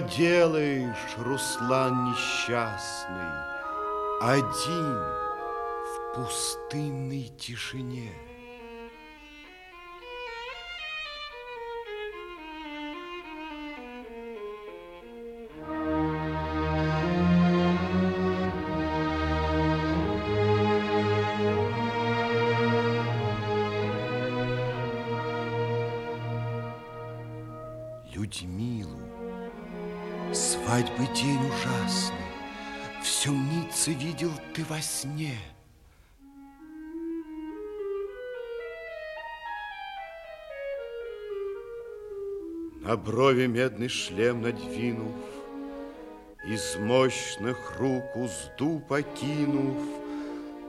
делаешь, Руслан несчастный, один в пустынной тишине? Людмилу. Свадьбы день ужасный, все мнится видел ты во сне. На брови медный шлем надвинув, Из мощных рук узду покинув,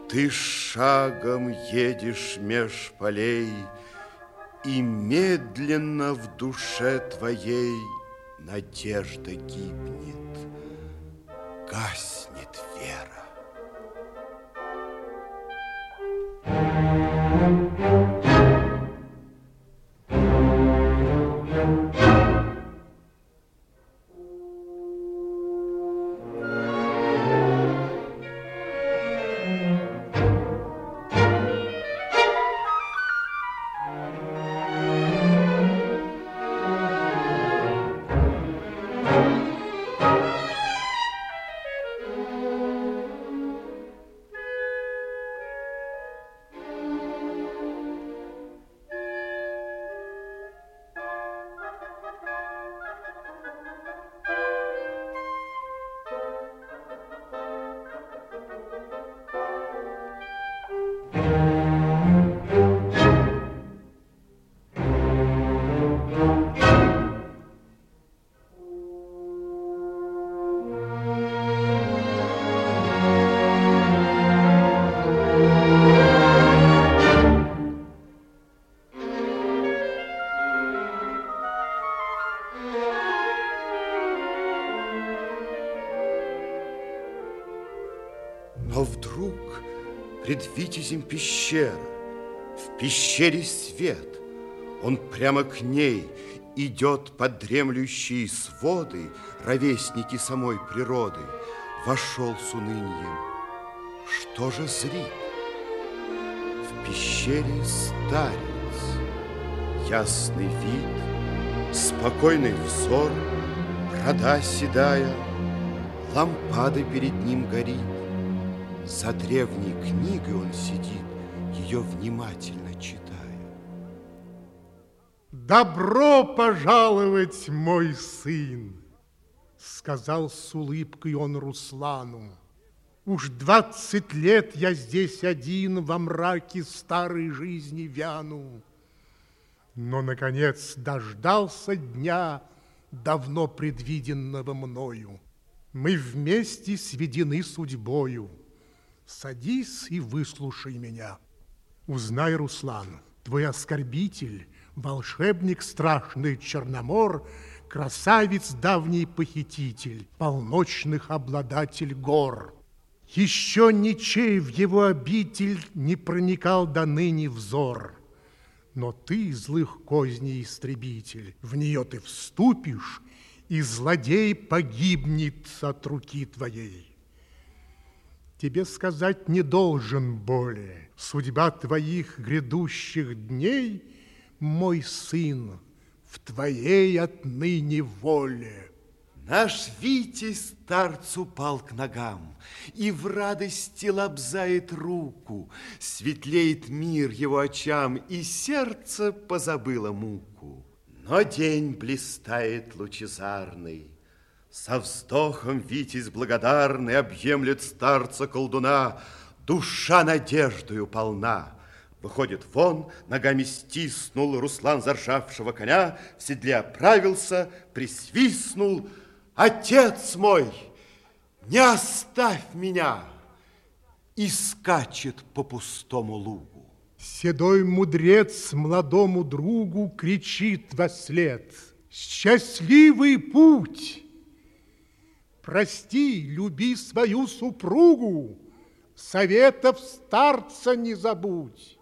Ты шагом едешь меж полей, и медленно в душе твоей надежда гибнет, гаснет вера. Вдруг пред Витязем пещера, в пещере свет. Он прямо к ней идет под дремлющие своды, ровесники самой природы. Вошел с унынием. Что же зрит? В пещере старец, ясный вид, спокойный взор, брода седая, лампада перед ним горит. За древней книгой он сидит, ее внимательно читая. Добро пожаловать, мой сын, сказал с улыбкой он Руслану. Уж двадцать лет я здесь один во мраке старой жизни вяну. Но, наконец, дождался дня, давно предвиденного мною. Мы вместе сведены судьбою. Садись и выслушай меня. Узнай, Руслан, твой оскорбитель, волшебник страшный Черномор, красавец давний похититель, полночных обладатель гор. Еще ничей в его обитель не проникал до ныне взор. Но ты, злых козней истребитель, в нее ты вступишь, и злодей погибнет от руки твоей. Тебе сказать не должен более. Судьба твоих грядущих дней, мой сын, в твоей отныне воле. Наш Витязь старцу упал к ногам И в радости лобзает руку, Светлеет мир его очам, И сердце позабыло муку. Но день блистает лучезарный, Со вздохом Витязь благодарный Объемлет старца колдуна, Душа надеждою полна. Выходит вон, ногами стиснул Руслан заржавшего коня, В седле оправился, присвистнул — Отец мой, не оставь меня! И скачет по пустому лугу. Седой мудрец молодому другу кричит во след. Счастливый путь! Прости, люби свою супругу, Советов старца не забудь.